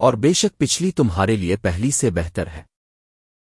اور بے شک پچھلی تمہارے لیے پہلی سے بہتر ہے۔